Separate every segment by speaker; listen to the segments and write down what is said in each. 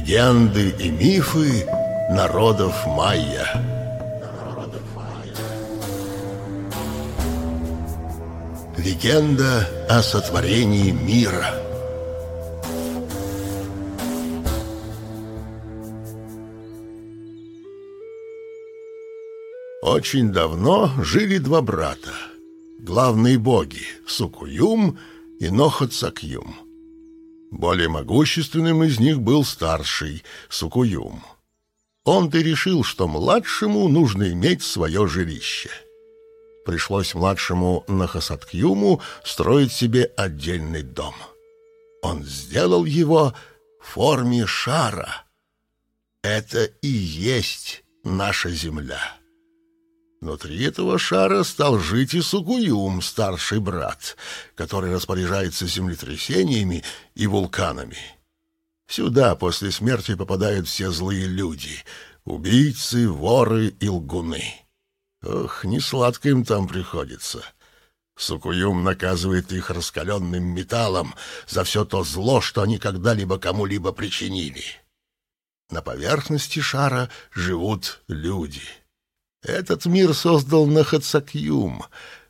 Speaker 1: Легенды и мифы народов майя. Легенда о сотворении мира. Очень давно жили два брата, главные боги Сукуюм и Нохоцакюм. Более могущественным из них был старший, Сукуюм. Он-то решил, что младшему нужно иметь свое жилище. Пришлось младшему Нахасаткюму строить себе отдельный дом. Он сделал его в форме шара. Это и есть наша земля. Внутри этого шара стал жить и Сукуюм, старший брат, который распоряжается землетрясениями и вулканами. Сюда после смерти попадают все злые люди — убийцы, воры и лгуны. Ох, не сладко им там приходится. Сукуюм наказывает их раскаленным металлом за все то зло, что они когда-либо кому-либо причинили. На поверхности шара живут люди — этот мир создал Нахацакюм.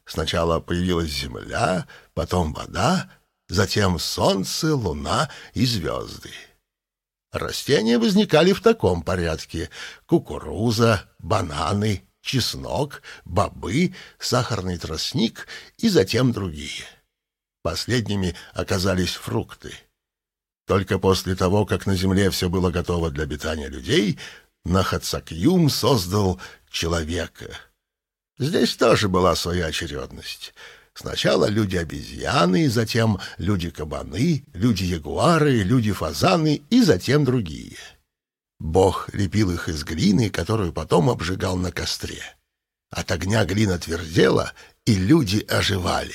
Speaker 1: Сначала появилась земля, потом вода, затем солнце, луна и звезды. Растения возникали в таком порядке. Кукуруза, бананы, чеснок, бобы, сахарный тростник и затем другие. Последними оказались фрукты. Только после того, как на земле все было готово для обитания людей, Нахацакюм создал человека. Здесь тоже была своя очередность. Сначала люди-обезьяны, затем люди-кабаны, люди-ягуары, люди-фазаны и затем другие. Бог лепил их из глины, которую потом обжигал на костре. От огня глина твердела, и люди оживали.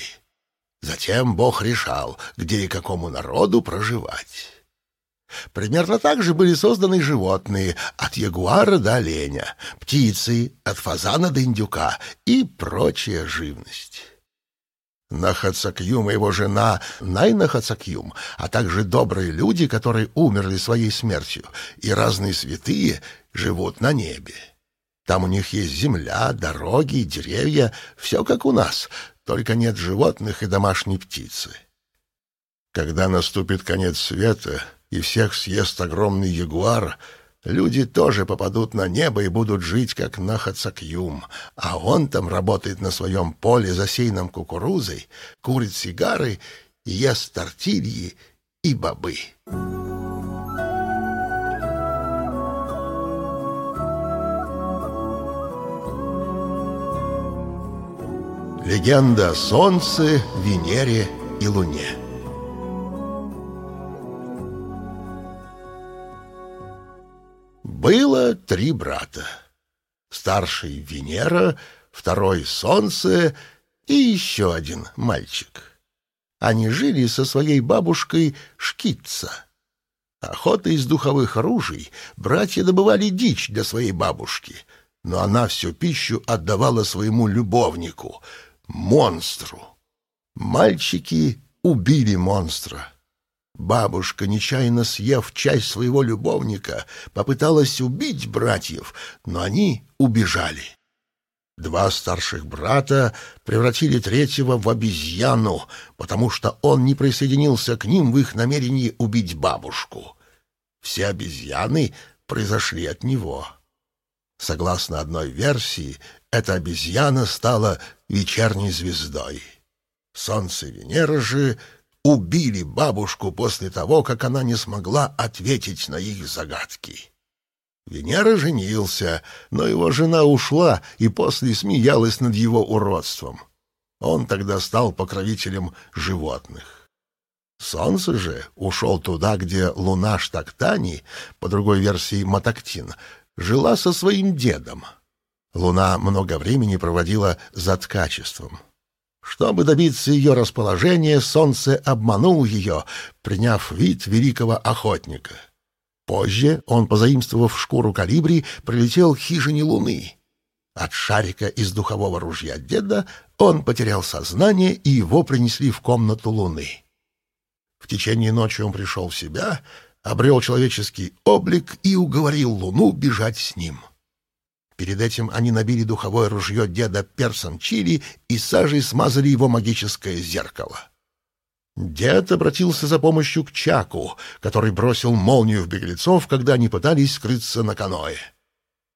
Speaker 1: Затем Бог решал, где и какому народу проживать. Примерно так же были созданы животные, от ягуара до оленя, птицы, от фазана до индюка и прочая живность. Нахацакюм и его жена Найнахацакюм, а также добрые люди, которые умерли своей смертью, и разные святые живут на небе. Там у них есть земля, дороги, деревья, все как у нас, только нет животных и домашней птицы. Когда наступит конец света, и всех съест огромный ягуар, люди тоже попадут на небо и будут жить, как на Хацакюм, а он там работает на своем поле, засеянном кукурузой, курит сигары ест тортильи и бобы. Легенда о Солнце, Венере и Луне три брата. Старший — Венера, второй — Солнце и еще один мальчик. Они жили со своей бабушкой Шкитца. Охотой из духовых ружей братья добывали дичь для своей бабушки, но она всю пищу отдавала своему любовнику, монстру. Мальчики убили монстра — Бабушка, нечаянно съев часть своего любовника, попыталась убить братьев, но они убежали. Два старших брата превратили третьего в обезьяну, потому что он не присоединился к ним в их намерении убить бабушку. Все обезьяны произошли от него. Согласно одной версии, эта обезьяна стала вечерней звездой. Солнце Венера же убили бабушку после того, как она не смогла ответить на их загадки. Венера женился, но его жена ушла и после смеялась над его уродством. Он тогда стал покровителем животных. Солнце же ушел туда, где луна Штактани, по другой версии Матактин, жила со своим дедом. Луна много времени проводила за ткачеством. Чтобы добиться ее расположения, солнце обманул ее, приняв вид великого охотника. Позже он, позаимствовав шкуру калибри, прилетел к хижине луны. От шарика из духового ружья деда он потерял сознание, и его принесли в комнату луны. В течение ночи он пришел в себя, обрел человеческий облик и уговорил Луну бежать с ним. Перед этим они набили духовое ружье деда персом чили и сажей смазали его магическое зеркало. Дед обратился за помощью к Чаку, который бросил молнию в беглецов, когда они пытались скрыться на каное.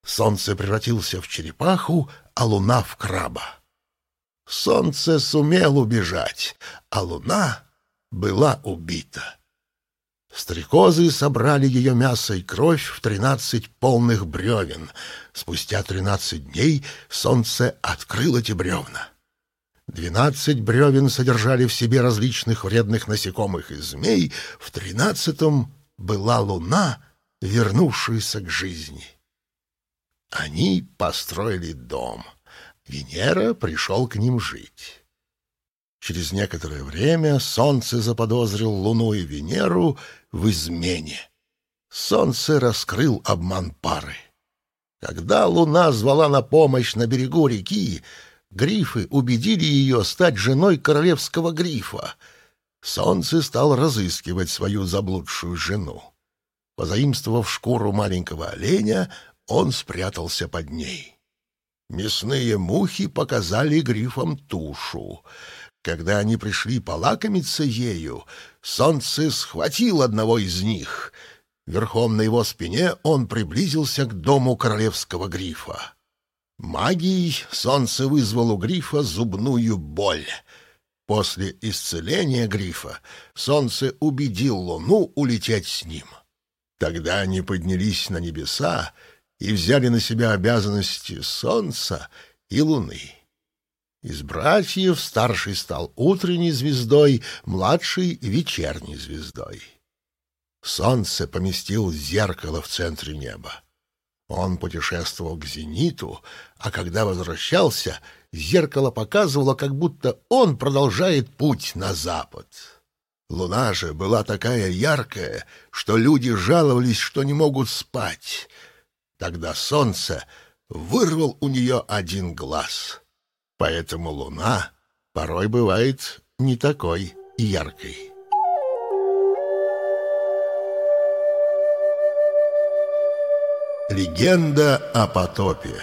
Speaker 1: Солнце превратился в черепаху, а луна — в краба. Солнце сумел убежать, а луна была убита. Стрекозы собрали ее мясо и кровь в тринадцать полных бревен. Спустя тринадцать дней солнце открыло эти бревна. Двенадцать бревен содержали в себе различных вредных насекомых и змей, в тринадцатом была луна, вернувшаяся к жизни. Они построили дом. Венера пришел к ним жить. Через некоторое время Солнце заподозрил Луну и Венеру в измене. Солнце раскрыл обман пары. Когда Луна звала на помощь на берегу реки, грифы убедили ее стать женой королевского грифа. Солнце стал разыскивать свою заблудшую жену. Позаимствовав шкуру маленького оленя, он спрятался под ней. Мясные мухи показали грифам тушу. Когда они пришли полакомиться ею, солнце схватил одного из них. Верхом на его спине он приблизился к дому королевского грифа. Магией солнце вызвало у грифа зубную боль. После исцеления грифа солнце убедил луну улететь с ним. Тогда они поднялись на небеса и взяли на себя обязанности солнца и луны. Из братьев старший стал утренней звездой, младший — вечерней звездой. Солнце поместил зеркало в центре неба. Он путешествовал к зениту, а когда возвращался, зеркало показывало, как будто он продолжает путь на запад. Луна же была такая яркая, что люди жаловались, что не могут спать. Тогда солнце вырвал у нее один глаз. Поэтому луна порой бывает не такой яркой. Легенда о потопе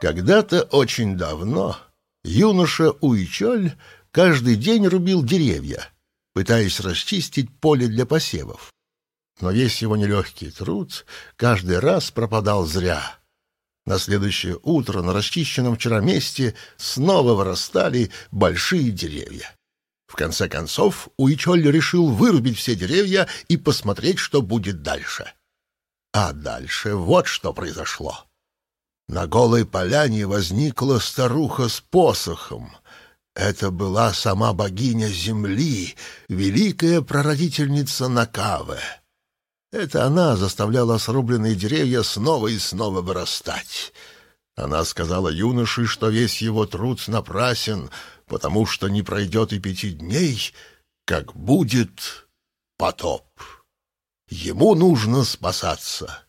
Speaker 1: Когда-то очень давно юноша Уичоль каждый день рубил деревья, пытаясь расчистить поле для посевов. Но весь его нелегкий труд каждый раз пропадал зря. На следующее утро на расчищенном вчера месте снова вырастали большие деревья. В конце концов, Уичоль решил вырубить все деревья и посмотреть, что будет дальше. А дальше вот что произошло. На голой поляне возникла старуха с посохом. Это была сама богиня земли, великая прародительница Накаве. Это она заставляла срубленные деревья снова и снова вырастать. Она сказала юноше, что весь его труд напрасен, потому что не пройдет и пяти дней, как будет потоп. Ему нужно спасаться.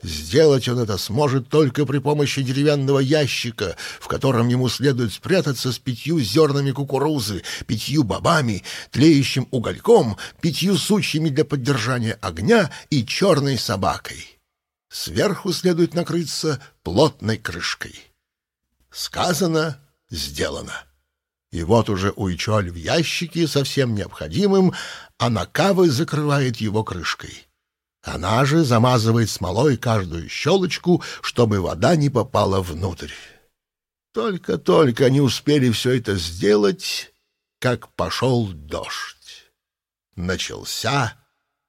Speaker 1: Сделать он это сможет только при помощи деревянного ящика, в котором ему следует спрятаться с пятью зернами кукурузы, пятью бобами, тлеющим угольком, пятью сучьями для поддержания огня и черной собакой. Сверху следует накрыться плотной крышкой. Сказано — сделано. И вот уже Уичоль в ящике со всем необходимым, а Накавы закрывает его крышкой. Она же замазывает смолой каждую щелочку, чтобы вода не попала внутрь. Только-только они успели все это сделать, как пошел дождь. Начался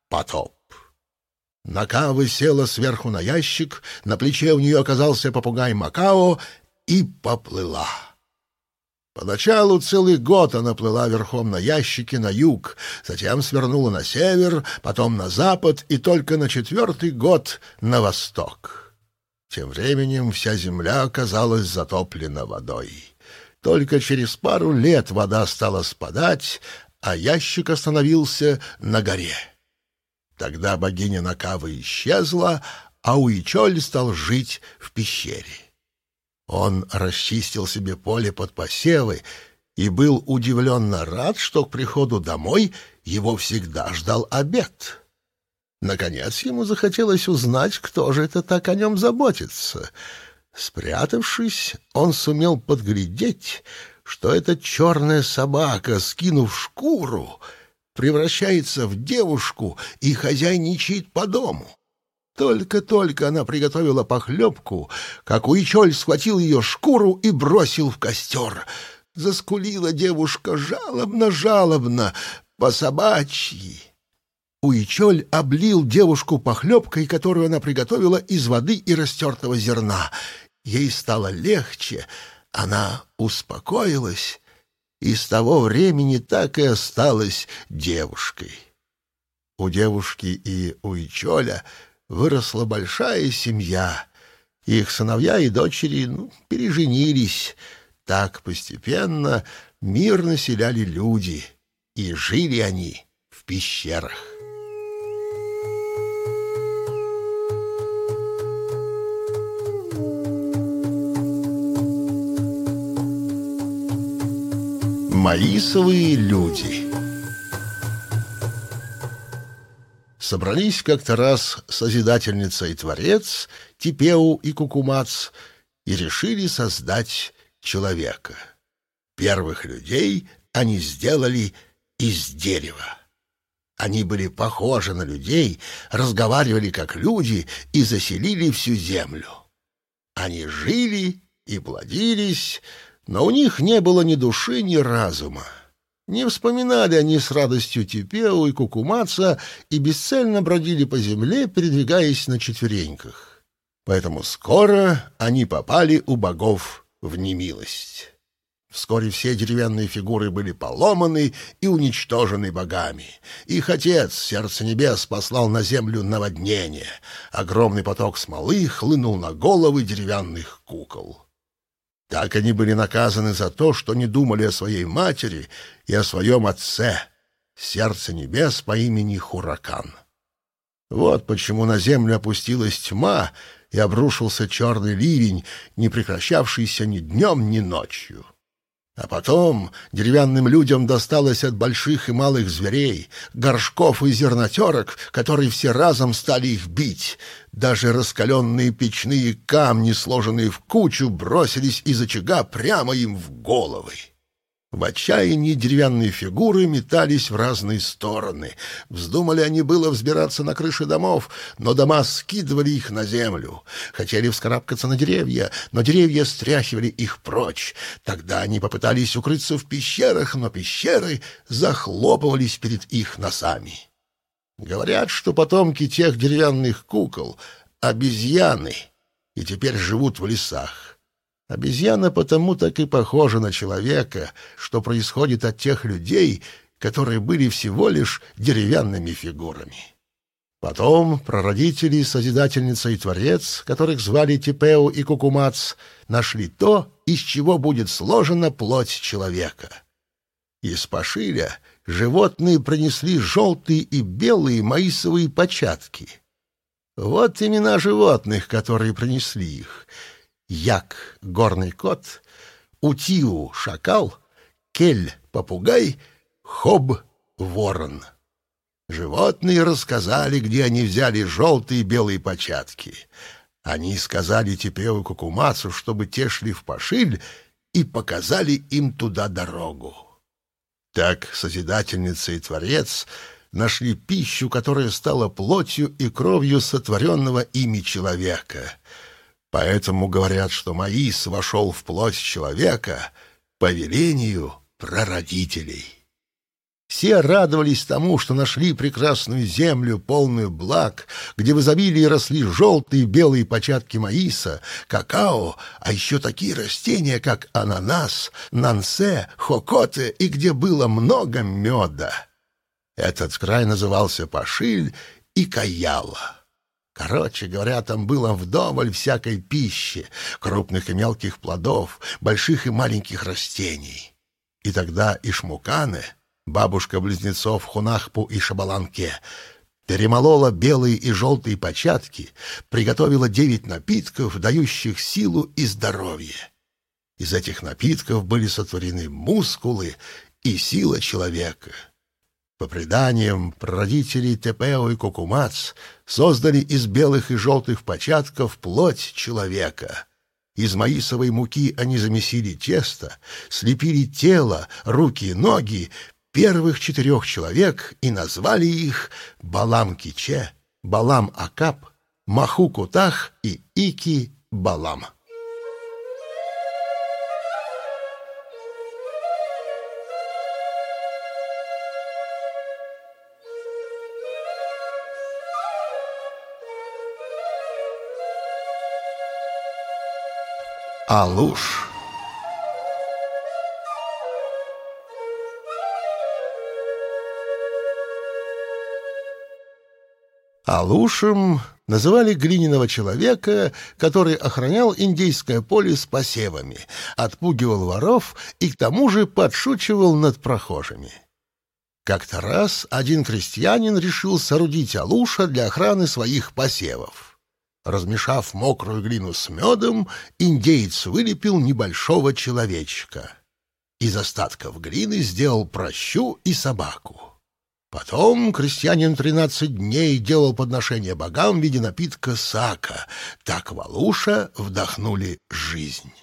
Speaker 1: потоп. Накава села сверху на ящик, на плече у нее оказался попугай Макао и поплыла. Поначалу целый год она плыла верхом на ящике на юг, затем свернула на север, потом на запад и только на четвертый год на восток. Тем временем вся земля оказалась затоплена водой. Только через пару лет вода стала спадать, а ящик остановился на горе. Тогда богиня Накава исчезла, а Уичоль стал жить в пещере. Он расчистил себе поле под посевы и был удивленно рад, что к приходу домой его всегда ждал обед. Наконец ему захотелось узнать, кто же это так о нем заботится. Спрятавшись, он сумел подглядеть, что эта черная собака, скинув шкуру, превращается в девушку и хозяйничает по дому. Только-только она приготовила похлебку, как Уичоль схватил ее шкуру и бросил в костер. Заскулила девушка жалобно-жалобно, по-собачьи. Уичоль облил девушку похлебкой, которую она приготовила из воды и растертого зерна. Ей стало легче, она успокоилась и с того времени так и осталась девушкой. У девушки и у Ичоля выросла большая семья. Их сыновья и дочери ну, переженились. Так постепенно мир населяли люди, и жили они в пещерах. Маисовые люди Собрались как-то раз Созидательница и Творец, Типеу и Кукумац, и решили создать человека. Первых людей они сделали из дерева. Они были похожи на людей, разговаривали как люди и заселили всю землю. Они жили и плодились, но у них не было ни души, ни разума. Не вспоминали они с радостью Типеу и Кукумаца и бесцельно бродили по земле, передвигаясь на четвереньках. Поэтому скоро они попали у богов в немилость. Вскоре все деревянные фигуры были поломаны и уничтожены богами. Их отец, Сердце Небес, послал на землю наводнение. Огромный поток смолы хлынул на головы деревянных кукол. Так они были наказаны за то, что не думали о своей матери и о своем отце, сердце небес по имени Хуракан. Вот почему на землю опустилась тьма и обрушился черный ливень, не прекращавшийся ни днем, ни ночью. А потом деревянным людям досталось от больших и малых зверей, горшков и зернотерок, которые все разом стали их бить. Даже раскаленные печные камни, сложенные в кучу, бросились из очага прямо им в головы. В отчаянии деревянные фигуры метались в разные стороны. Вздумали они было взбираться на крыши домов, но дома скидывали их на землю. Хотели вскарабкаться на деревья, но деревья стряхивали их прочь. Тогда они попытались укрыться в пещерах, но пещеры захлопывались перед их носами. Говорят, что потомки тех деревянных кукол — обезьяны, и теперь живут в лесах. Обезьяна потому так и похожа на человека, что происходит от тех людей, которые были всего лишь деревянными фигурами. Потом прародители, Созидательница и Творец, которых звали Типеу и Кукумац, нашли то, из чего будет сложена плоть человека. Из пошиля животные принесли желтые и белые маисовые початки. Вот имена животных, которые принесли их — Як — горный кот, Утиу — шакал, Кель — попугай, Хоб — ворон. Животные рассказали, где они взяли желтые и белые початки. Они сказали Типеу Кукумацу, чтобы те шли в Пашиль, и показали им туда дорогу. Так Созидательница и Творец нашли пищу, которая стала плотью и кровью сотворенного ими человека — Поэтому говорят, что Маис вошел в плоть человека по велению прародителей. Все радовались тому, что нашли прекрасную землю, полную благ, где в изобилии росли желтые и белые початки маиса, какао, а еще такие растения, как ананас, нансе, хокоте, и где было много меда. Этот край назывался Пашиль и Каяла. Короче говоря, там было вдоволь всякой пищи, крупных и мелких плодов, больших и маленьких растений. И тогда Ишмуканы, бабушка близнецов Хунахпу и Шабаланке, перемолола белые и желтые початки, приготовила девять напитков, дающих силу и здоровье. Из этих напитков были сотворены мускулы и сила человека. По преданиям, прародители Тепео и Кукумац создали из белых и желтых початков плоть человека. Из маисовой муки они замесили тесто, слепили тело, руки и ноги первых четырех человек и назвали их Балам Киче, Балам Акап, Маху Кутах и Ики Алуш. Алушем называли глиняного человека, который охранял индейское поле с посевами, отпугивал воров и к тому же подшучивал над прохожими. Как-то раз один крестьянин решил соорудить Алуша для охраны своих посевов. Размешав мокрую глину с медом, индеец вылепил небольшого человечка. Из остатков глины сделал прощу и собаку. Потом крестьянин тринадцать дней делал подношение богам в виде напитка сака. Так в Алуша вдохнули жизнь.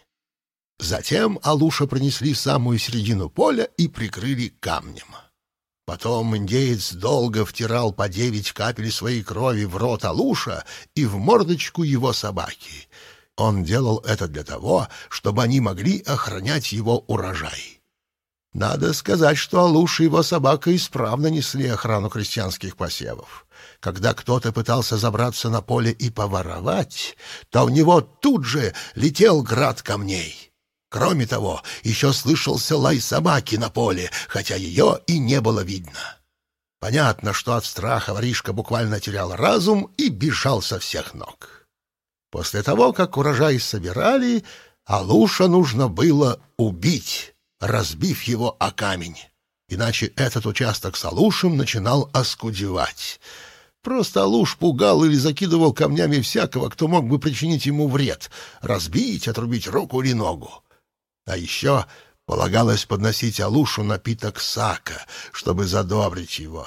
Speaker 1: Затем Алуша принесли самую середину поля и прикрыли камнем. Потом индеец долго втирал по девять капель своей крови в рот Алуша и в мордочку его собаки. Он делал это для того, чтобы они могли охранять его урожай. Надо сказать, что Алуша и его собака исправно несли охрану крестьянских посевов. Когда кто-то пытался забраться на поле и поворовать, то у него тут же летел град камней. Кроме того, еще слышался лай собаки на поле, хотя ее и не было видно. Понятно, что от страха воришка буквально терял разум и бежал со всех ног. После того, как урожай собирали, Алуша нужно было убить, разбив его о камень. Иначе этот участок с Алушем начинал оскудевать. Просто Алуш пугал или закидывал камнями всякого, кто мог бы причинить ему вред, разбить, отрубить руку или ногу. А еще полагалось подносить Алушу напиток сака, чтобы задобрить его.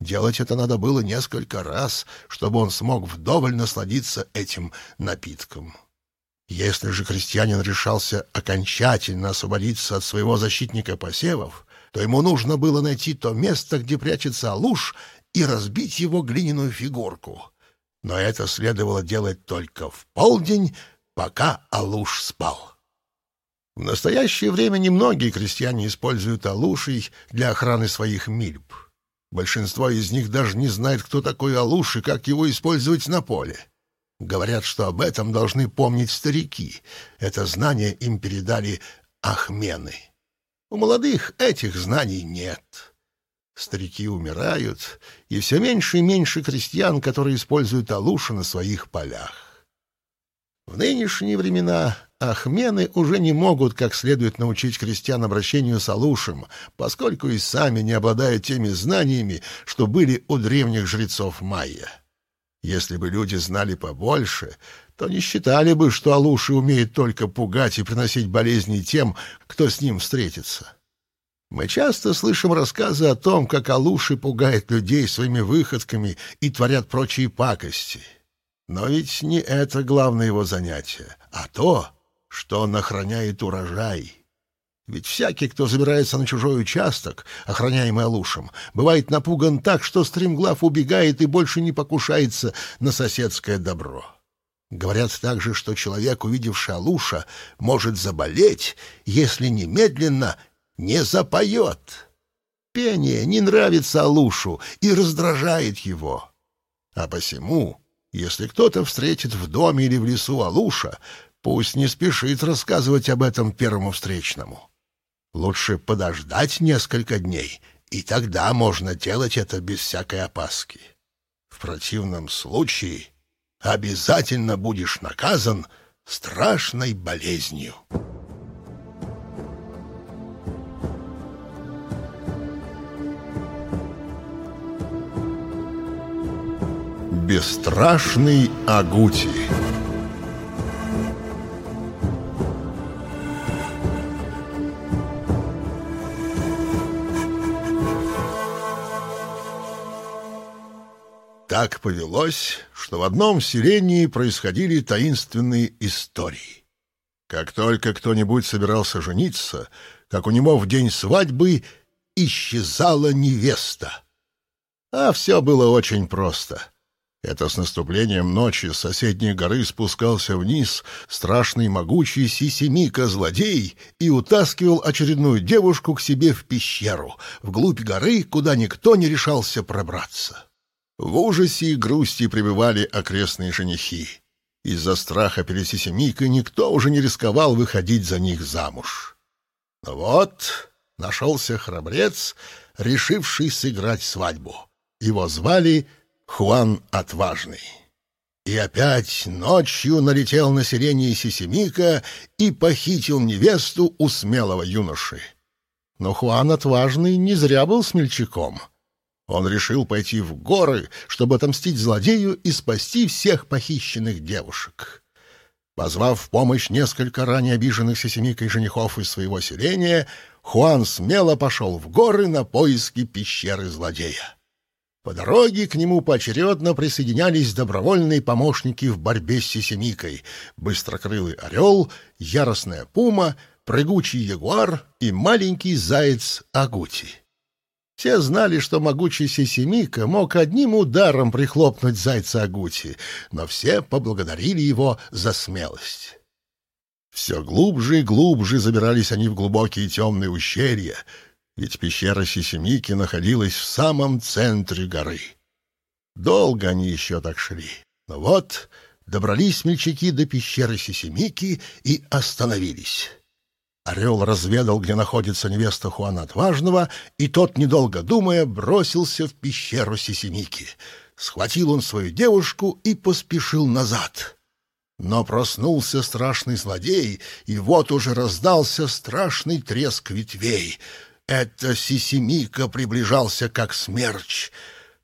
Speaker 1: Делать это надо было несколько раз, чтобы он смог вдоволь насладиться этим напитком. Если же крестьянин решался окончательно освободиться от своего защитника посевов, то ему нужно было найти то место, где прячется Алуш, и разбить его глиняную фигурку. Но это следовало делать только в полдень, пока Алуш спал. В настоящее время немногие крестьяне используют алушей для охраны своих мильб. Большинство из них даже не знает, кто такой алуш и как его использовать на поле. Говорят, что об этом должны помнить старики. Это знание им передали ахмены. У молодых этих знаний нет. Старики умирают, и все меньше и меньше крестьян, которые используют алуши на своих полях. В нынешние времена Ахмены уже не могут как следует научить крестьян обращению с Алушем, поскольку и сами не обладают теми знаниями, что были у древних жрецов майя. Если бы люди знали побольше, то не считали бы, что Алуши умеет только пугать и приносить болезни тем, кто с ним встретится. Мы часто слышим рассказы о том, как Алуши пугает людей своими выходками и творят прочие пакости. Но ведь не это главное его занятие, а то, что он охраняет урожай. Ведь всякий, кто забирается на чужой участок, охраняемый Алушем, бывает напуган так, что стремглав убегает и больше не покушается на соседское добро. Говорят также, что человек, увидевший Алуша, может заболеть, если немедленно не запоет. Пение не нравится Алушу и раздражает его. А посему, если кто-то встретит в доме или в лесу Алуша, Пусть не спешит рассказывать об этом первому встречному. Лучше подождать несколько дней, и тогда можно делать это без всякой опаски. В противном случае обязательно будешь наказан страшной болезнью». Бесстрашный Агути Так повелось, что в одном селении происходили таинственные истории. Как только кто-нибудь собирался жениться, как у него в день свадьбы исчезала невеста. А все было очень просто. Это с наступлением ночи с соседней горы спускался вниз страшный могучий Сисимика-злодей и утаскивал очередную девушку к себе в пещеру, вглубь горы, куда никто не решался пробраться. В ужасе и грусти пребывали окрестные женихи. Из-за страха перед Сисимикой никто уже не рисковал выходить за них замуж. Но вот нашелся храбрец, решивший сыграть свадьбу. Его звали Хуан Отважный. И опять ночью налетел население Сисимика и похитил невесту у смелого юноши. Но Хуан Отважный не зря был смельчаком — он решил пойти в горы, чтобы отомстить злодею и спасти всех похищенных девушек. Позвав в помощь несколько ранее обиженных Сесемикой женихов из своего селения, Хуан смело пошел в горы на поиски пещеры злодея. По дороге к нему поочередно присоединялись добровольные помощники в борьбе с Сесемикой — быстрокрылый орел, яростная пума, прыгучий ягуар и маленький заяц Агути. Все знали, что могучий Сисимика мог одним ударом прихлопнуть зайца Агути, но все поблагодарили его за смелость. Все глубже и глубже забирались они в глубокие темные ущелья, ведь пещера Сисимики находилась в самом центре горы. Долго они еще так шли, но вот добрались смельчаки до пещеры Сисимики и остановились. Орел разведал, где находится невеста Хуана Отважного, и тот, недолго думая, бросился в пещеру Сисимики. Схватил он свою девушку и поспешил назад. Но проснулся страшный злодей, и вот уже раздался страшный треск ветвей. Это Сисимика приближался, как смерч.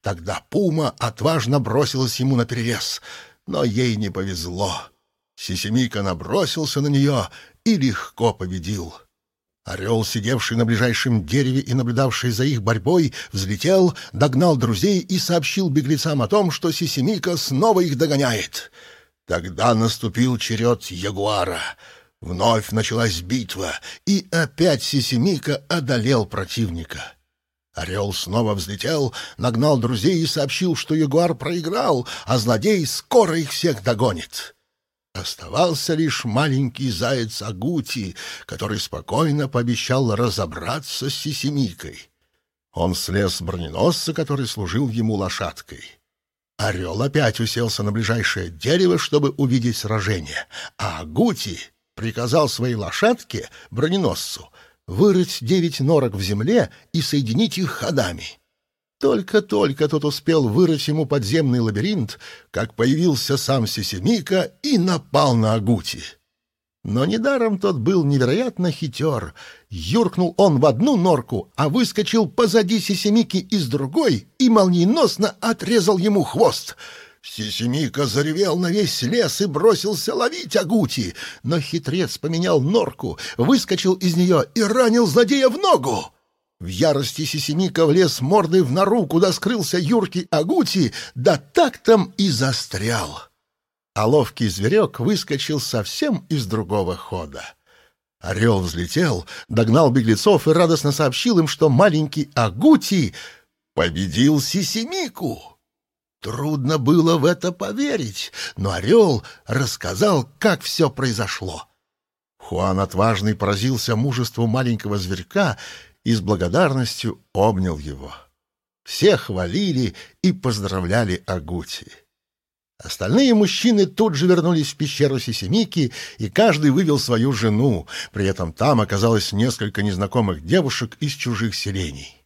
Speaker 1: Тогда Пума отважно бросилась ему на перерез, но ей не повезло. Сисимика набросился на нее и легко победил. Орел, сидевший на ближайшем дереве и наблюдавший за их борьбой, взлетел, догнал друзей и сообщил беглецам о том, что Сисимика снова их догоняет. Тогда наступил черед Ягуара. Вновь началась битва, и опять Сисимика одолел противника. Орел снова взлетел, нагнал друзей и сообщил, что Ягуар проиграл, а злодей скоро их всех догонит. Оставался лишь маленький заяц Агути, который спокойно пообещал разобраться с Сисимикой. Он слез с броненосца, который служил ему лошадкой. Орел опять уселся на ближайшее дерево, чтобы увидеть сражение, а Агути приказал своей лошадке, броненосцу, вырыть девять норок в земле и соединить их ходами. Только-только тот успел вырыть ему подземный лабиринт, как появился сам Сесемика и напал на Агути. Но недаром тот был невероятно хитер. Юркнул он в одну норку, а выскочил позади Сесемики из другой и молниеносно отрезал ему хвост. Сисимика заревел на весь лес и бросился ловить Агути, но хитрец поменял норку, выскочил из нее и ранил злодея в ногу. В ярости Сисимика влез мордой в нору, куда скрылся Юрки Агути, да так там и застрял. А ловкий зверек выскочил совсем из другого хода. Орел взлетел, догнал беглецов и радостно сообщил им, что маленький Агути победил Сисимику. Трудно было в это поверить, но Орел рассказал, как все произошло. Хуан отважный поразился мужеству маленького зверька и с благодарностью обнял его. Все хвалили и поздравляли Агути. Остальные мужчины тут же вернулись в пещеру Сисимики, и каждый вывел свою жену, при этом там оказалось несколько незнакомых девушек из чужих селений.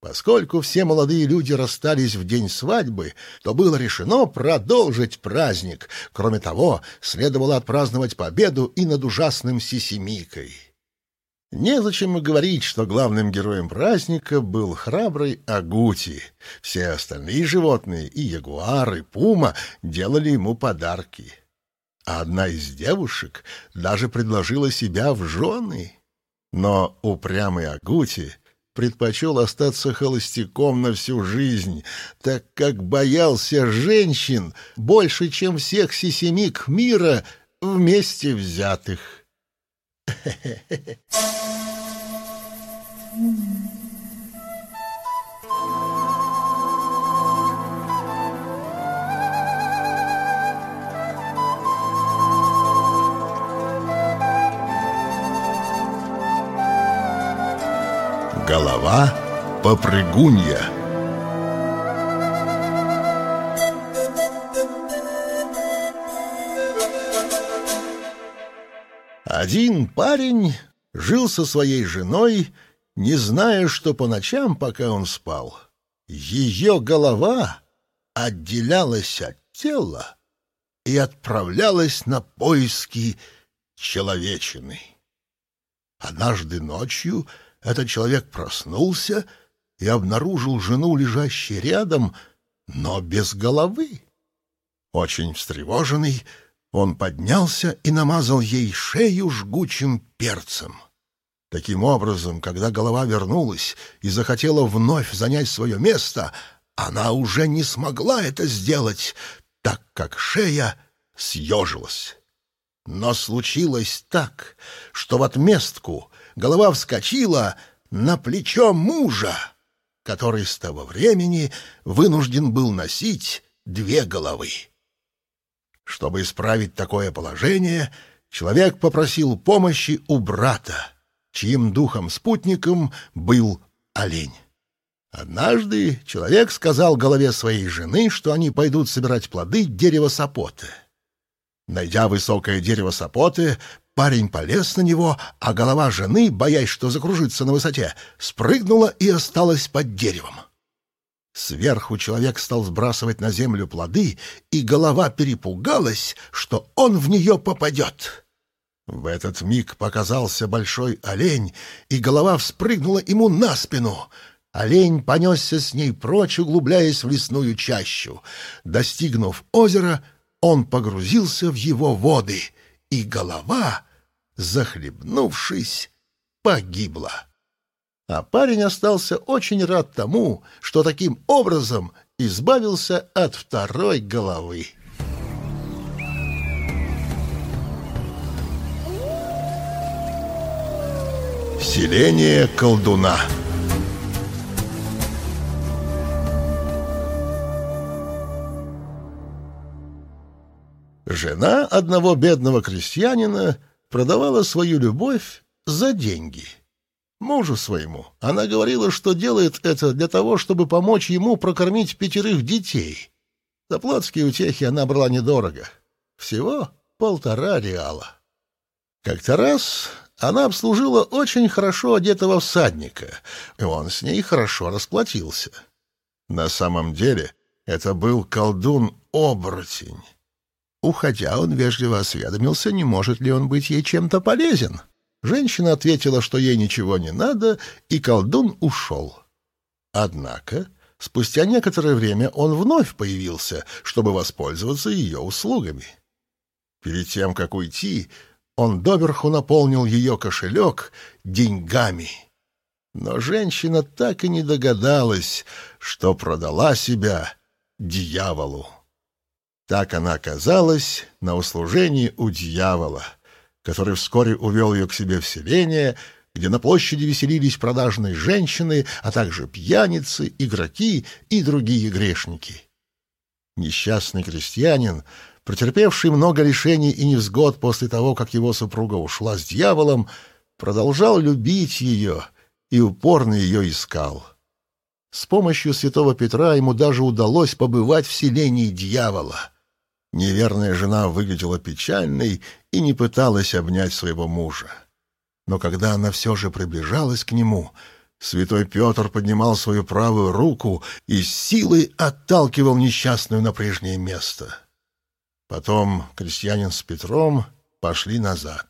Speaker 1: Поскольку все молодые люди расстались в день свадьбы, то было решено продолжить праздник. Кроме того, следовало отпраздновать победу и над ужасным Сисимикой. Незачем и говорить, что главным героем праздника был храбрый Агути. Все остальные животные, и ягуар, и пума, делали ему подарки. А одна из девушек даже предложила себя в жены. Но упрямый Агути предпочел остаться холостяком на всю жизнь, так как боялся женщин больше, чем всех сисемик мира вместе взятых. Голова попрыгунья Один парень жил со своей женой, не зная, что по ночам, пока он спал, ее голова отделялась от тела и отправлялась на поиски человечины. Однажды ночью этот человек проснулся и обнаружил жену, лежащей рядом, но без головы. Очень встревоженный, он поднялся и намазал ей шею жгучим перцем. Таким образом, когда голова вернулась и захотела вновь занять свое место, она уже не смогла это сделать, так как шея съежилась. Но случилось так, что в отместку голова вскочила на плечо мужа, который с того времени вынужден был носить две головы. Чтобы исправить такое положение, человек попросил помощи у брата, чьим духом-спутником был олень. Однажды человек сказал голове своей жены, что они пойдут собирать плоды дерева сапоты. Найдя высокое дерево сапоты, парень полез на него, а голова жены, боясь, что закружится на высоте, спрыгнула и осталась под деревом. Сверху человек стал сбрасывать на землю плоды, и голова перепугалась, что он в нее попадет. В этот миг показался большой олень, и голова вспрыгнула ему на спину. Олень понесся с ней прочь, углубляясь в лесную чащу. Достигнув озера, он погрузился в его воды, и голова, захлебнувшись, погибла. А парень остался очень рад тому, что таким образом избавился от второй головы. Селение колдуна Жена одного бедного крестьянина продавала свою любовь за деньги — Мужу своему она говорила, что делает это для того, чтобы помочь ему прокормить пятерых детей. За плотские утехи она брала недорого. Всего полтора реала. Как-то раз она обслужила очень хорошо одетого всадника, и он с ней хорошо расплатился. На самом деле это был колдун-оборотень. Уходя, он вежливо осведомился, не может ли он быть ей чем-то полезен. Женщина ответила, что ей ничего не надо, и колдун ушел. Однако спустя некоторое время он вновь появился, чтобы воспользоваться ее услугами. Перед тем, как уйти, он доверху наполнил ее кошелек деньгами. Но женщина так и не догадалась, что продала себя дьяволу. Так она оказалась на услужении у дьявола — который вскоре увел ее к себе в селение, где на площади веселились продажные женщины, а также пьяницы, игроки и другие грешники. Несчастный крестьянин, претерпевший много лишений и невзгод после того, как его супруга ушла с дьяволом, продолжал любить ее и упорно ее искал. С помощью святого Петра ему даже удалось побывать в селении дьявола — Неверная жена выглядела печальной и не пыталась обнять своего мужа. Но когда она все же приближалась к нему, святой Петр поднимал свою правую руку и силой отталкивал несчастную на прежнее место. Потом крестьянин с Петром пошли назад.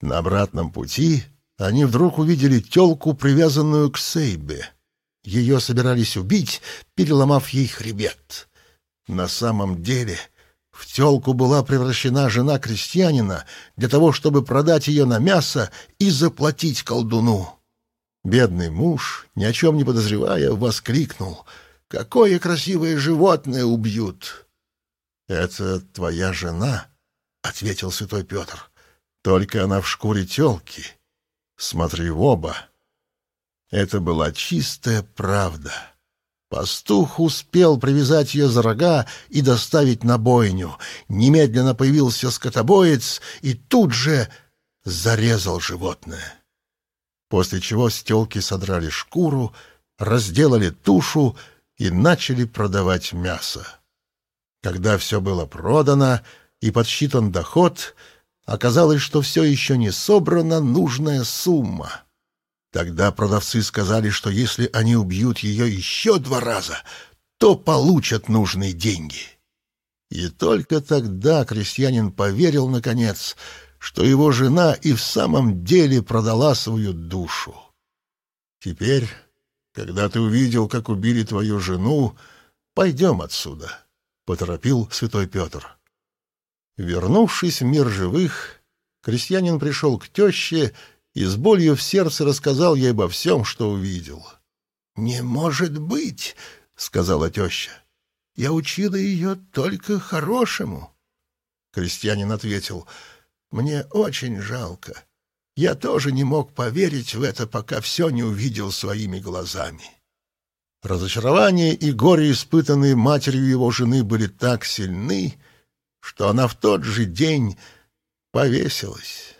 Speaker 1: На обратном пути они вдруг увидели телку, привязанную к Сейбе. Ее собирались убить, переломав ей хребет. На самом деле в телку была превращена жена крестьянина для того, чтобы продать ее на мясо и заплатить колдуну. Бедный муж, ни о чем не подозревая, воскликнул. «Какое красивое животное убьют!» «Это твоя жена?» — ответил святой Петр. «Только она в шкуре телки. Смотри в оба». Это была чистая правда. Пастух успел привязать ее за рога и доставить на бойню. Немедленно появился скотобоец и тут же зарезал животное. После чего стелки содрали шкуру, разделали тушу и начали продавать мясо. Когда все было продано и подсчитан доход, оказалось, что все еще не собрана нужная сумма. Тогда продавцы сказали, что если они убьют ее еще два раза, то получат нужные деньги. И только тогда крестьянин поверил, наконец, что его жена и в самом деле продала свою душу. Теперь, когда ты увидел, как убили твою жену, пойдем отсюда, — поторопил святой Петр. Вернувшись в мир живых, крестьянин пришел к теще и с болью в сердце рассказал ей обо всем, что увидел. — Не может быть, — сказала теща. — Я учила ее только хорошему. Крестьянин ответил, — Мне очень жалко. Я тоже не мог поверить в это, пока все не увидел своими глазами. Разочарование и горе, испытанные матерью его жены, были так сильны, что она в тот же день повесилась.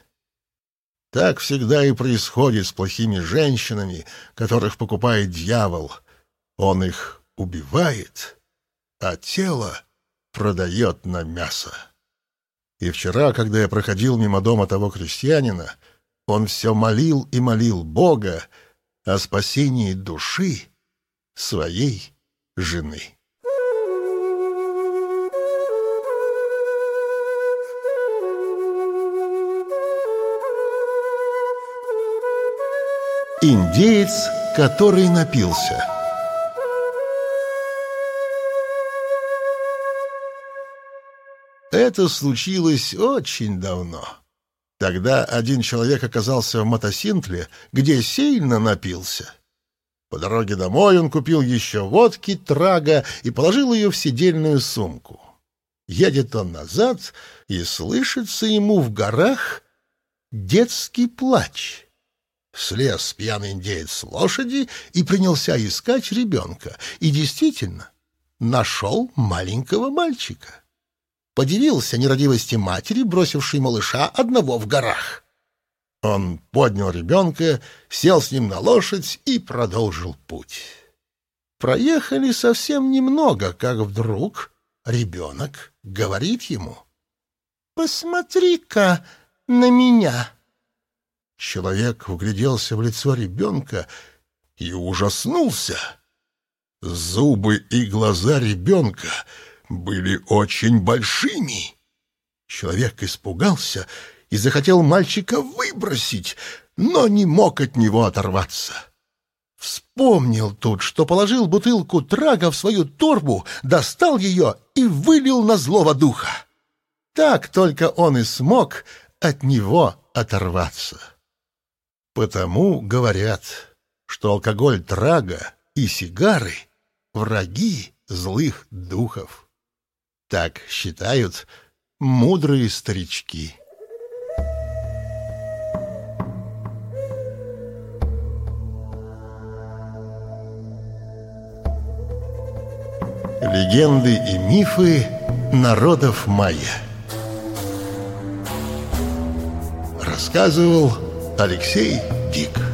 Speaker 1: Так всегда и происходит с плохими женщинами, которых покупает дьявол. Он их убивает, а тело продает на мясо. И вчера, когда я проходил мимо дома того крестьянина, он все молил и молил Бога о спасении души своей жены. Индеец, который напился. Это случилось очень давно. Тогда один человек оказался в мотосинтле, где сильно напился. По дороге домой он купил еще водки, трага и положил ее в сидельную сумку. Едет он назад, и слышится ему в горах детский плач. Слез пьяный индеец с лошади и принялся искать ребенка. И действительно, нашел маленького мальчика. Подивился нерадивости матери, бросившей малыша одного в горах. Он поднял ребенка, сел с ним на лошадь и продолжил путь. Проехали совсем немного, как вдруг ребенок говорит ему. «Посмотри-ка на меня!» Человек угляделся в лицо ребенка и ужаснулся. Зубы и глаза ребенка были очень большими. Человек испугался и захотел мальчика выбросить, но не мог от него оторваться. Вспомнил тут, что положил бутылку трага в свою торбу, достал ее и вылил на злого духа. Так только он и смог от него оторваться. Потому говорят, что алкоголь трага и сигары — враги злых духов. Так считают мудрые старички. Легенды и мифы народов майя Рассказывал Алексей Дик